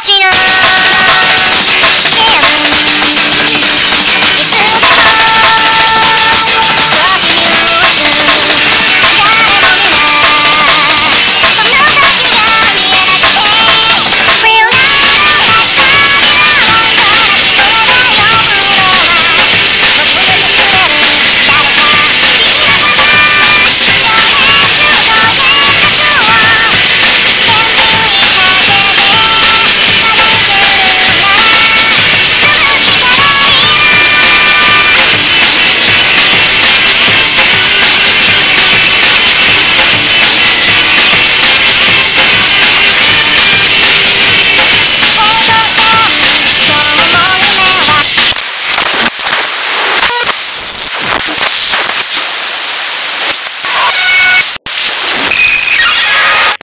watching us.